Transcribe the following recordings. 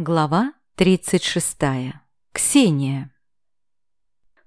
Глава 36. Ксения.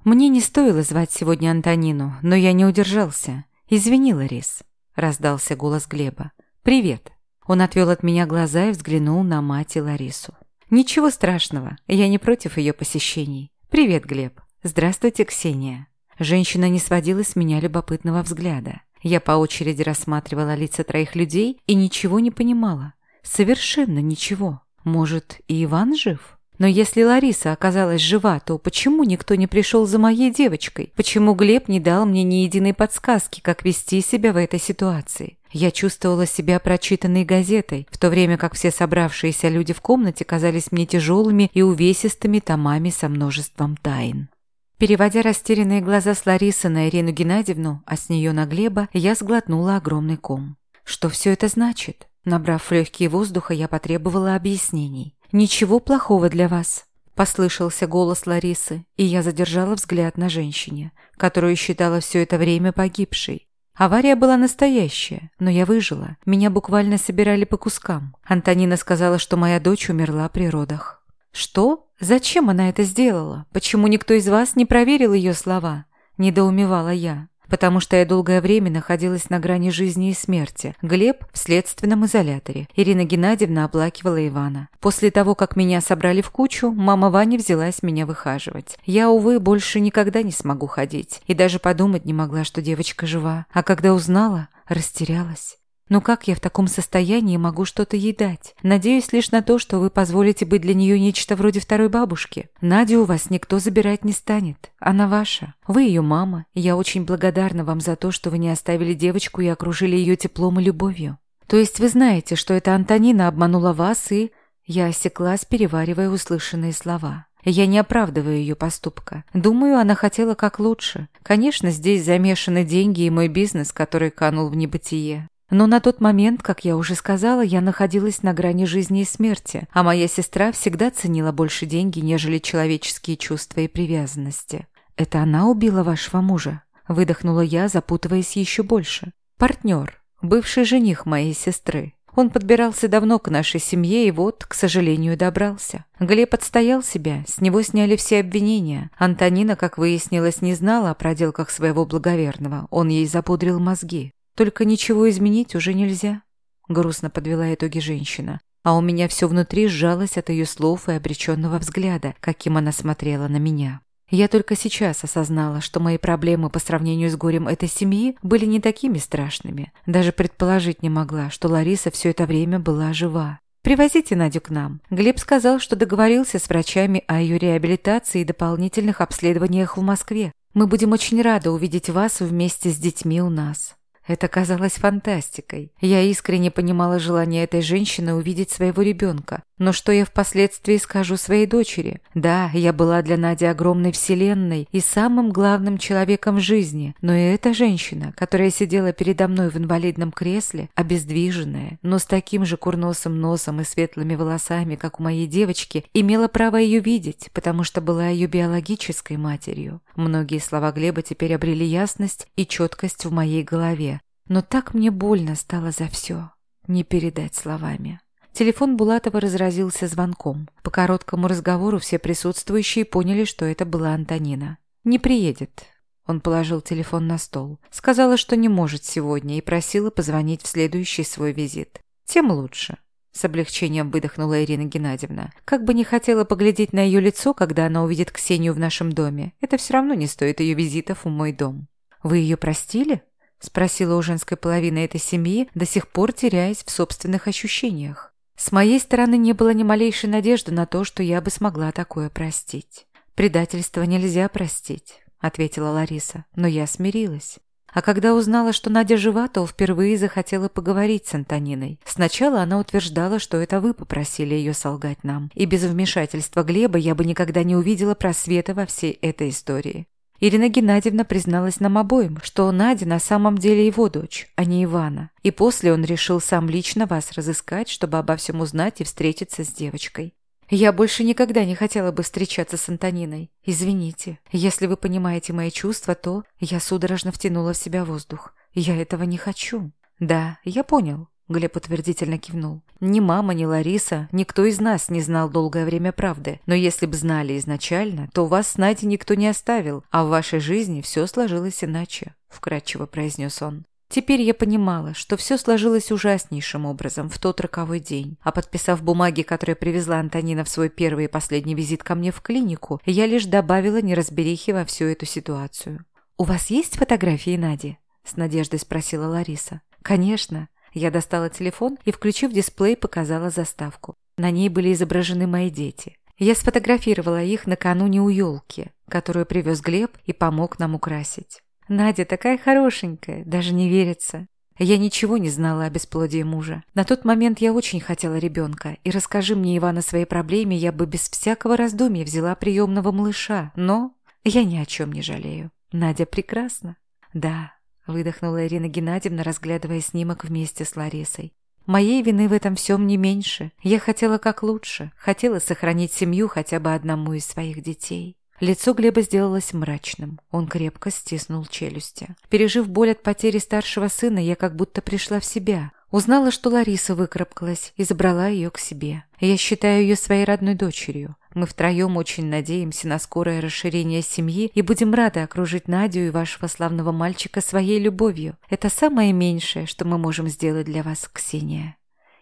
Мне не стоило звать сегодня Антонину, но я не удержался. Извини, Ларис. Раздался голос Глеба. Привет. Он отвел от меня глаза и взглянул на мать и Ларису. Ничего страшного, я не против ее посещений. Привет, Глеб. Здравствуйте, Ксения. Женщина не сводила с меня любопытного взгляда. Я по очереди рассматривала лица троих людей и ничего не понимала. Совершенно ничего. Может, и Иван жив? Но если Лариса оказалась жива, то почему никто не пришел за моей девочкой? Почему Глеб не дал мне ни единой подсказки, как вести себя в этой ситуации? Я чувствовала себя прочитанной газетой, в то время как все собравшиеся люди в комнате казались мне тяжелыми и увесистыми томами со множеством тайн. Переводя растерянные глаза с Ларисы на Ирину Геннадьевну, а с нее на Глеба, я сглотнула огромный ком. Что все это значит? Набрав легкие воздуха, я потребовала объяснений. «Ничего плохого для вас», – послышался голос Ларисы, и я задержала взгляд на женщине, которую считала все это время погибшей. Авария была настоящая, но я выжила. Меня буквально собирали по кускам. Антонина сказала, что моя дочь умерла при родах. «Что? Зачем она это сделала? Почему никто из вас не проверил ее слова?» – недоумевала я потому что я долгое время находилась на грани жизни и смерти. Глеб в следственном изоляторе. Ирина Геннадьевна оплакивала Ивана. После того, как меня собрали в кучу, мама Вани взялась меня выхаживать. Я, увы, больше никогда не смогу ходить. И даже подумать не могла, что девочка жива. А когда узнала, растерялась. Но как я в таком состоянии могу что-то ей дать? Надеюсь лишь на то, что вы позволите быть для нее нечто вроде второй бабушки. Надю у вас никто забирать не станет. Она ваша. Вы ее мама. Я очень благодарна вам за то, что вы не оставили девочку и окружили ее теплом и любовью. То есть вы знаете, что эта Антонина обманула вас и... Я осеклась, переваривая услышанные слова. Я не оправдываю ее поступка. Думаю, она хотела как лучше. Конечно, здесь замешаны деньги и мой бизнес, который канул в небытие. Но на тот момент, как я уже сказала, я находилась на грани жизни и смерти, а моя сестра всегда ценила больше деньги, нежели человеческие чувства и привязанности. «Это она убила вашего мужа?» – выдохнула я, запутываясь еще больше. «Партнер, бывший жених моей сестры. Он подбирался давно к нашей семье и вот, к сожалению, добрался. Глеб отстоял себя, с него сняли все обвинения. Антонина, как выяснилось, не знала о проделках своего благоверного, он ей запудрил мозги. Только ничего изменить уже нельзя. Грустно подвела итоги женщина. А у меня все внутри сжалось от ее слов и обреченного взгляда, каким она смотрела на меня. Я только сейчас осознала, что мои проблемы по сравнению с горем этой семьи были не такими страшными. Даже предположить не могла, что Лариса все это время была жива. «Привозите Надю к нам». Глеб сказал, что договорился с врачами о ее реабилитации и дополнительных обследованиях в Москве. Мы будем очень рады увидеть вас вместе с детьми у нас. Это казалось фантастикой. Я искренне понимала желание этой женщины увидеть своего ребенка. Но что я впоследствии скажу своей дочери? Да, я была для Нади огромной вселенной и самым главным человеком в жизни. Но и эта женщина, которая сидела передо мной в инвалидном кресле, обездвиженная, но с таким же курносым носом и светлыми волосами, как у моей девочки, имела право ее видеть, потому что была ее биологической матерью. Многие слова Глеба теперь обрели ясность и четкость в моей голове. Но так мне больно стало за все. Не передать словами. Телефон Булатова разразился звонком. По короткому разговору все присутствующие поняли, что это была Антонина. «Не приедет». Он положил телефон на стол. Сказала, что не может сегодня и просила позвонить в следующий свой визит. Тем лучше. С облегчением выдохнула Ирина Геннадьевна. Как бы не хотела поглядеть на ее лицо, когда она увидит Ксению в нашем доме, это все равно не стоит ее визитов в мой дом. «Вы ее простили?» Спросила у женской половины этой семьи, до сих пор теряясь в собственных ощущениях. С моей стороны не было ни малейшей надежды на то, что я бы смогла такое простить. «Предательство нельзя простить», — ответила Лариса, но я смирилась. А когда узнала, что Надя жива, то впервые захотела поговорить с Антониной. Сначала она утверждала, что это вы попросили ее солгать нам, и без вмешательства Глеба я бы никогда не увидела просвета во всей этой истории. Ирина Геннадьевна призналась нам обоим, что Надя на самом деле его дочь, а не Ивана. И после он решил сам лично вас разыскать, чтобы обо всем узнать и встретиться с девочкой. Я больше никогда не хотела бы встречаться с Антониной. Извините. Если вы понимаете мои чувства, то... Я судорожно втянула в себя воздух. Я этого не хочу. Да, я понял. Глеб утвердительно кивнул. Ни мама, ни Лариса, никто из нас не знал долгое время правды. Но если бы знали изначально, то вас с Надей никто не оставил, а в вашей жизни все сложилось иначе, вкратчиво произнес он. Теперь я понимала, что все сложилось ужаснейшим образом в тот роковой день. А подписав бумаги, которые привезла Антонина в свой первый и последний визит ко мне в клинику, я лишь добавила неразберихи во всю эту ситуацию. «У вас есть фотографии Нади?» – с надеждой спросила Лариса. «Конечно». Я достала телефон и, включив дисплей, показала заставку. На ней были изображены мои дети. Я сфотографировала их накануне у елки, которую привез Глеб и помог нам украсить. Надя такая хорошенькая, даже не верится. Я ничего не знала о бесплодии мужа. На тот момент я очень хотела ребенка, и расскажи мне, Иван, о своей проблеме, я бы без всякого раздумья взяла приемного малыша, но я ни о чем не жалею. Надя прекрасна. Да, выдохнула Ирина Геннадьевна, разглядывая снимок вместе с Ларисой. Моей вины в этом всем не меньше. Я хотела как лучше, хотела сохранить семью хотя бы одному из своих детей. Лицо Глеба сделалось мрачным. Он крепко стиснул челюсти. Пережив боль от потери старшего сына, я как будто пришла в себя. Узнала, что Лариса выкарабкалась и забрала ее к себе. Я считаю ее своей родной дочерью. Мы втроем очень надеемся на скорое расширение семьи и будем рады окружить Надю и вашего славного мальчика своей любовью. Это самое меньшее, что мы можем сделать для вас, Ксения.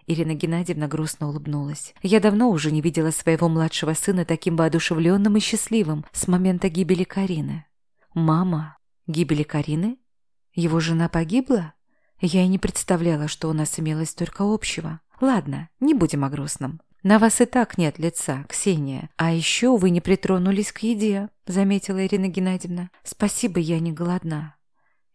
Ирина Геннадьевна грустно улыбнулась. «Я давно уже не видела своего младшего сына таким воодушевленным и счастливым с момента гибели Карины». «Мама, гибели Карины? Его жена погибла?» Я и не представляла, что у нас имелось столько общего. Ладно, не будем о грустном. На вас и так нет лица, Ксения. А еще вы не притронулись к еде, заметила Ирина Геннадьевна. Спасибо, я не голодна.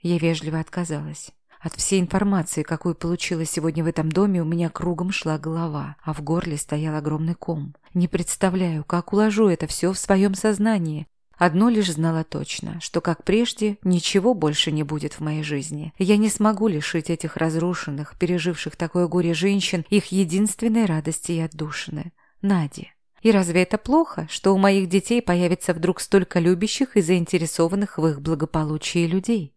Я вежливо отказалась. От всей информации, какую получила сегодня в этом доме, у меня кругом шла голова, а в горле стоял огромный ком. Не представляю, как уложу это все в своем сознании. Одно лишь знала точно, что, как прежде, ничего больше не будет в моей жизни. Я не смогу лишить этих разрушенных, переживших такое горе женщин, их единственной радости и отдушины – Нади. И разве это плохо, что у моих детей появится вдруг столько любящих и заинтересованных в их благополучии людей?